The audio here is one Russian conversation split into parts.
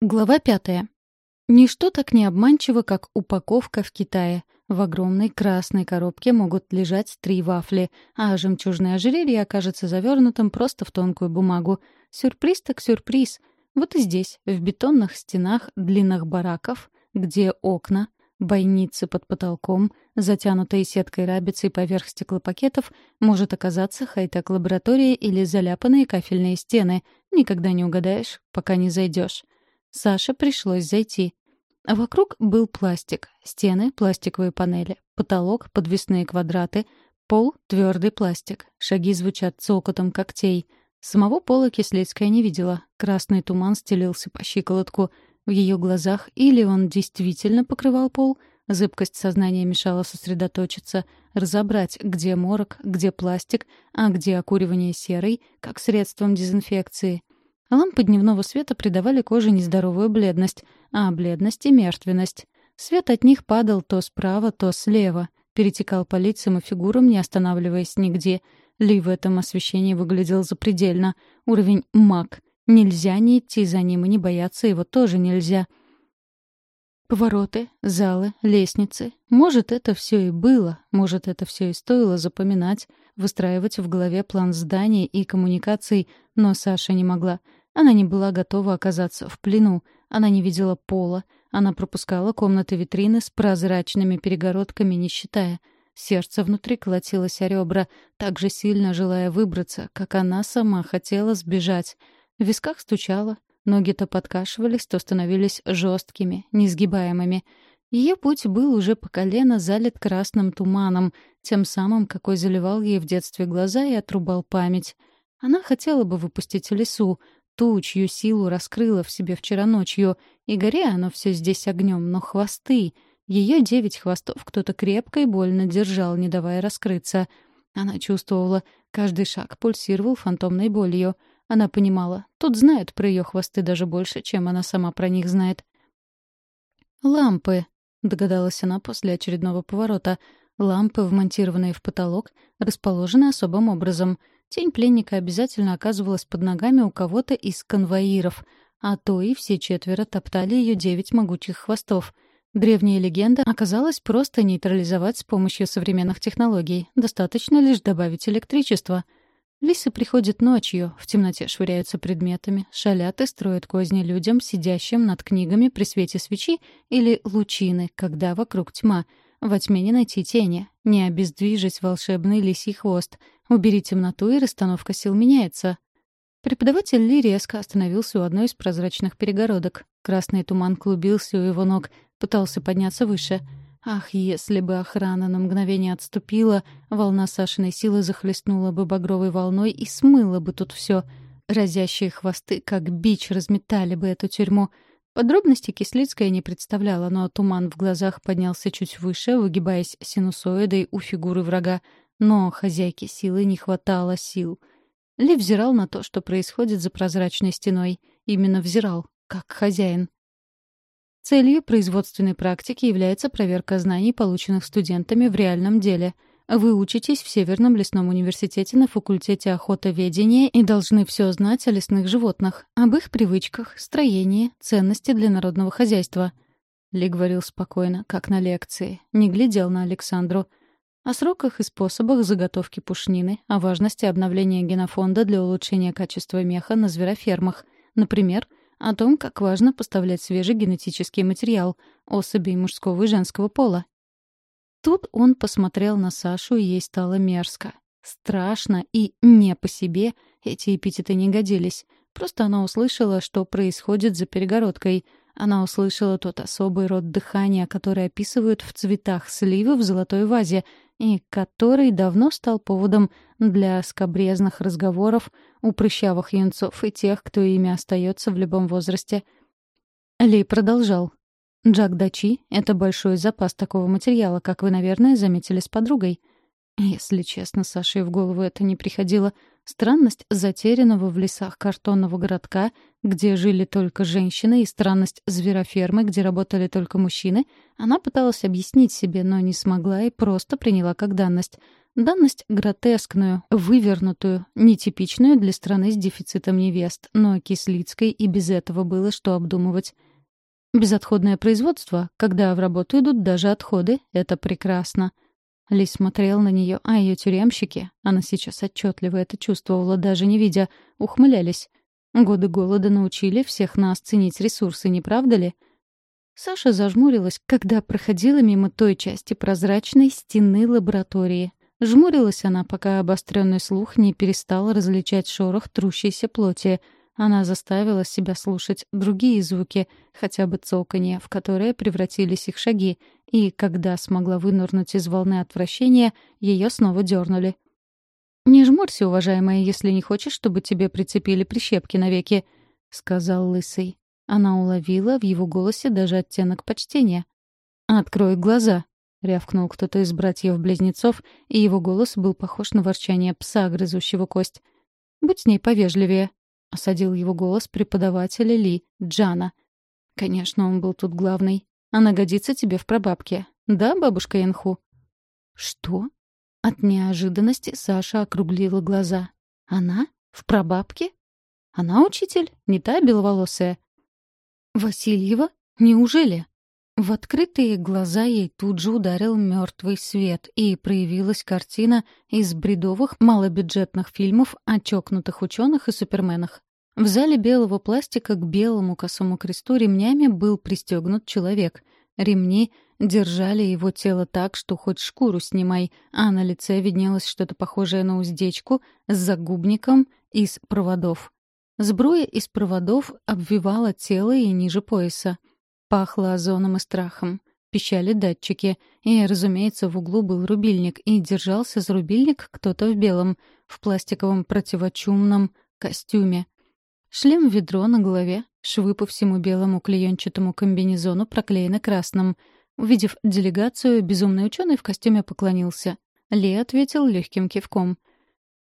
Глава пятая. Ничто так не обманчиво, как упаковка в Китае. В огромной красной коробке могут лежать три вафли, а жемчужное ожерелье окажется завернутым просто в тонкую бумагу. Сюрприз так сюрприз. Вот и здесь, в бетонных стенах длинных бараков, где окна, бойницы под потолком, затянутые сеткой рабицей поверх стеклопакетов, может оказаться хай-тек-лаборатория или заляпанные кафельные стены. Никогда не угадаешь, пока не зайдешь. Саше пришлось зайти. Вокруг был пластик, стены — пластиковые панели, потолок — подвесные квадраты, пол — твердый пластик, шаги звучат цокотом когтей. Самого пола Кислицкая не видела, красный туман стелился по щиколотку. В ее глазах или он действительно покрывал пол, зыбкость сознания мешала сосредоточиться, разобрать, где морок, где пластик, а где окуривание серой, как средством дезинфекции — Лампы дневного света придавали коже нездоровую бледность, а бледность — и мертвенность. Свет от них падал то справа, то слева, перетекал по лицам и фигурам, не останавливаясь нигде. Ли в этом освещении выглядел запредельно. Уровень маг. Нельзя не идти за ним и не бояться его тоже нельзя. Повороты, залы, лестницы. Может, это все и было, может, это все и стоило запоминать, выстраивать в голове план зданий и коммуникаций, но Саша не могла — она не была готова оказаться в плену. Она не видела пола. Она пропускала комнаты-витрины с прозрачными перегородками, не считая. Сердце внутри колотилось о ребра, так же сильно желая выбраться, как она сама хотела сбежать. В висках стучало, ноги то подкашивались, то становились жесткими, несгибаемыми. Ее путь был уже по колено залит красным туманом, тем самым, какой заливал ей в детстве глаза и отрубал память. Она хотела бы выпустить лесу, ту, чью силу раскрыла в себе вчера ночью, и горе оно все здесь огнем, но хвосты, ее девять хвостов кто-то крепко и больно держал, не давая раскрыться. Она чувствовала, каждый шаг пульсировал фантомной болью. Она понимала, тут знают про ее хвосты даже больше, чем она сама про них знает. «Лампы», — догадалась она после очередного поворота. Лампы, вмонтированные в потолок, расположены особым образом — Тень пленника обязательно оказывалась под ногами у кого-то из конвоиров, а то и все четверо топтали ее девять могучих хвостов. Древняя легенда оказалась просто нейтрализовать с помощью современных технологий. Достаточно лишь добавить электричество. Лисы приходят ночью, в темноте швыряются предметами, шалят и строят козни людям, сидящим над книгами при свете свечи или лучины, когда вокруг тьма — во тьме не найти тени, не обездвижить волшебный лисий хвост. Убери темноту, и расстановка сил меняется. Преподаватель Ли резко остановился у одной из прозрачных перегородок. Красный туман клубился у его ног, пытался подняться выше. Ах, если бы охрана на мгновение отступила, волна Сашиной силы захлестнула бы багровой волной и смыла бы тут все. Разящие хвосты, как бич, разметали бы эту тюрьму — Подробности Кислицкая не представляла, но туман в глазах поднялся чуть выше, выгибаясь синусоидой у фигуры врага. Но хозяйке силы не хватало сил. Ли взирал на то, что происходит за прозрачной стеной. Именно взирал, как хозяин. Целью производственной практики является проверка знаний, полученных студентами в реальном деле — вы учитесь в Северном лесном университете на факультете охотоведения и должны все знать о лесных животных, об их привычках, строении, ценности для народного хозяйства. Ли говорил спокойно, как на лекции, не глядел на Александру. О сроках и способах заготовки пушнины, о важности обновления генофонда для улучшения качества меха на зверофермах. Например, о том, как важно поставлять свежий генетический материал, особей мужского и женского пола, Тут он посмотрел на Сашу, и ей стало мерзко. Страшно и не по себе эти эпитеты не годились. Просто она услышала, что происходит за перегородкой. Она услышала тот особый род дыхания, который описывают в цветах сливы в золотой вазе, и который давно стал поводом для скобрезных разговоров у прыщавых юнцов и тех, кто ими остается в любом возрасте. Ли продолжал. Джак Дачи — это большой запас такого материала, как вы, наверное, заметили с подругой. Если честно, Саше в голову это не приходило. Странность затерянного в лесах картонного городка, где жили только женщины, и странность зверофермы, где работали только мужчины, она пыталась объяснить себе, но не смогла и просто приняла как данность. Данность гротескную, вывернутую, нетипичную для страны с дефицитом невест, но Кислицкой и без этого было что обдумывать. Безотходное производство, когда в работу идут даже отходы, это прекрасно. Ли смотрел на нее, а ее тюремщики, она сейчас отчетливо это чувствовала, даже не видя, ухмылялись. Годы голода научили всех нас ценить ресурсы, не правда ли? Саша зажмурилась, когда проходила мимо той части прозрачной стены лаборатории. Жмурилась она, пока обостренный слух не перестал различать шорох трущейся плоти — она заставила себя слушать другие звуки, хотя бы цоканье, в которое превратились их шаги, и, когда смогла вынырнуть из волны отвращения, ее снова дернули. «Не жмурься, уважаемая, если не хочешь, чтобы тебе прицепили прищепки навеки», — сказал Лысый. Она уловила в его голосе даже оттенок почтения. «Открой глаза», — рявкнул кто-то из братьев-близнецов, и его голос был похож на ворчание пса, грызущего кость. «Будь с ней повежливее», — осадил его голос преподавателя Ли, Джана. «Конечно, он был тут главный. Она годится тебе в прабабке. Да, бабушка Янху?» «Что?» От неожиданности Саша округлила глаза. «Она? В прабабке? Она учитель? Не та беловолосая?» «Васильева? Неужели?» В открытые глаза ей тут же ударил мертвый свет, и проявилась картина из бредовых малобюджетных фильмов о чокнутых ученых и суперменах. В зале белого пластика к белому косому кресту ремнями был пристегнут человек. Ремни держали его тело так, что хоть шкуру снимай, а на лице виднелось что-то похожее на уздечку с загубником из проводов. Сбруя из проводов обвивала тело и ниже пояса. Пахло озоном и страхом. Пищали датчики. И, разумеется, в углу был рубильник, и держался за рубильник кто-то в белом, в пластиковом противочумном костюме. Шлем-ведро на голове, швы по всему белому клеенчатому комбинезону проклеены красным. Увидев делегацию, безумный ученый в костюме поклонился. Ли ответил легким кивком.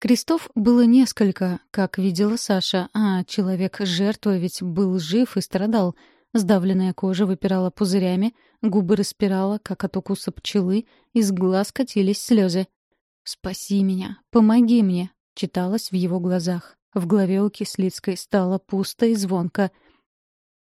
Крестов было несколько, как видела Саша, а человек-жертва ведь был жив и страдал — Сдавленная кожа выпирала пузырями, губы распирала, как от укуса пчелы, из глаз катились слезы. «Спаси меня, помоги мне», — читалось в его глазах. В голове у Кислицкой стало пусто и звонко.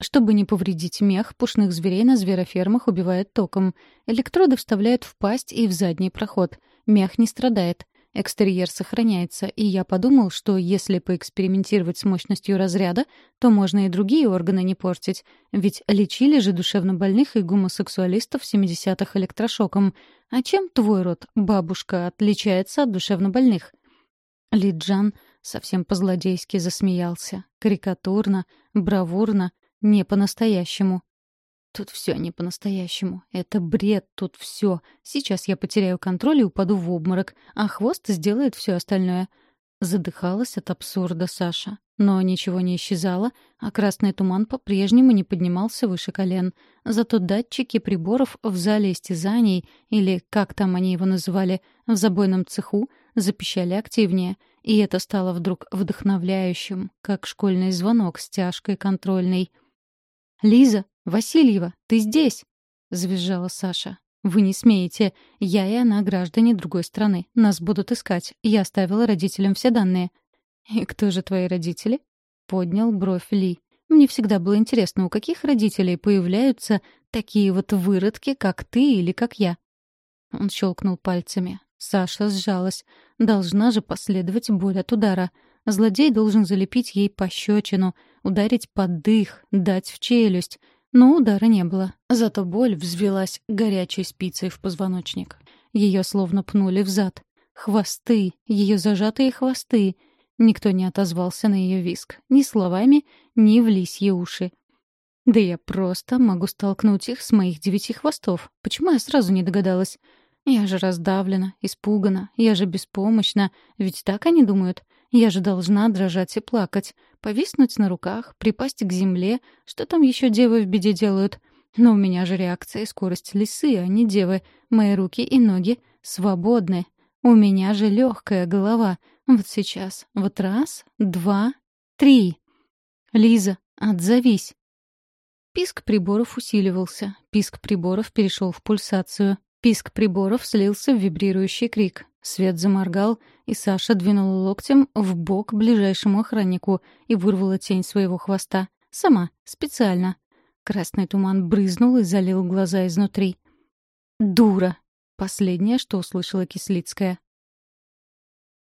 Чтобы не повредить мех, пушных зверей на зверофермах убивают током. Электроды вставляют в пасть и в задний проход. Мех не страдает. Экстерьер сохраняется, и я подумал, что если поэкспериментировать с мощностью разряда, то можно и другие органы не портить. Ведь лечили же душевнобольных и гомосексуалистов в 70-х электрошоком. А чем твой род, бабушка, отличается от душевнобольных? Лиджан совсем по-злодейски засмеялся. Карикатурно, бравурно, не по-настоящему. Тут все не по-настоящему. Это бред, тут все. Сейчас я потеряю контроль и упаду в обморок, а хвост сделает все остальное. Задыхалась от абсурда Саша. Но ничего не исчезало, а красный туман по-прежнему не поднимался выше колен. Зато датчики приборов в зале истязаний, или, как там они его называли, в забойном цеху, запищали активнее. И это стало вдруг вдохновляющим, как школьный звонок с тяжкой контрольной. «Лиза, «Васильева, ты здесь!» — завизжала Саша. «Вы не смеете. Я и она граждане другой страны. Нас будут искать. Я оставила родителям все данные». «И кто же твои родители?» — поднял бровь Ли. «Мне всегда было интересно, у каких родителей появляются такие вот выродки, как ты или как я?» Он щелкнул пальцами. Саша сжалась. Должна же последовать боль от удара. Злодей должен залепить ей пощечину, ударить под дых, дать в челюсть. Но удара не было. Зато боль взвелась горячей спицей в позвоночник. Ее словно пнули в зад. Хвосты, ее зажатые хвосты. Никто не отозвался на ее виск. Ни словами, ни в лисьи уши. Да я просто могу столкнуть их с моих девяти хвостов. Почему я сразу не догадалась? Я же раздавлена, испугана, я же беспомощна. Ведь так они думают. Я же должна дрожать и плакать, повиснуть на руках, припасть к земле. Что там еще девы в беде делают? Но у меня же реакция и скорость лисы, а не девы. Мои руки и ноги свободны. У меня же легкая голова. Вот сейчас. Вот раз, два, три. Лиза, отзовись. Писк приборов усиливался. Писк приборов перешел в пульсацию. Писк приборов слился в вибрирующий крик. Свет заморгал, и Саша двинула локтем в бок ближайшему охраннику и вырвала тень своего хвоста. Сама, специально. Красный туман брызнул и залил глаза изнутри. «Дура!» — последнее, что услышала Кислицкая.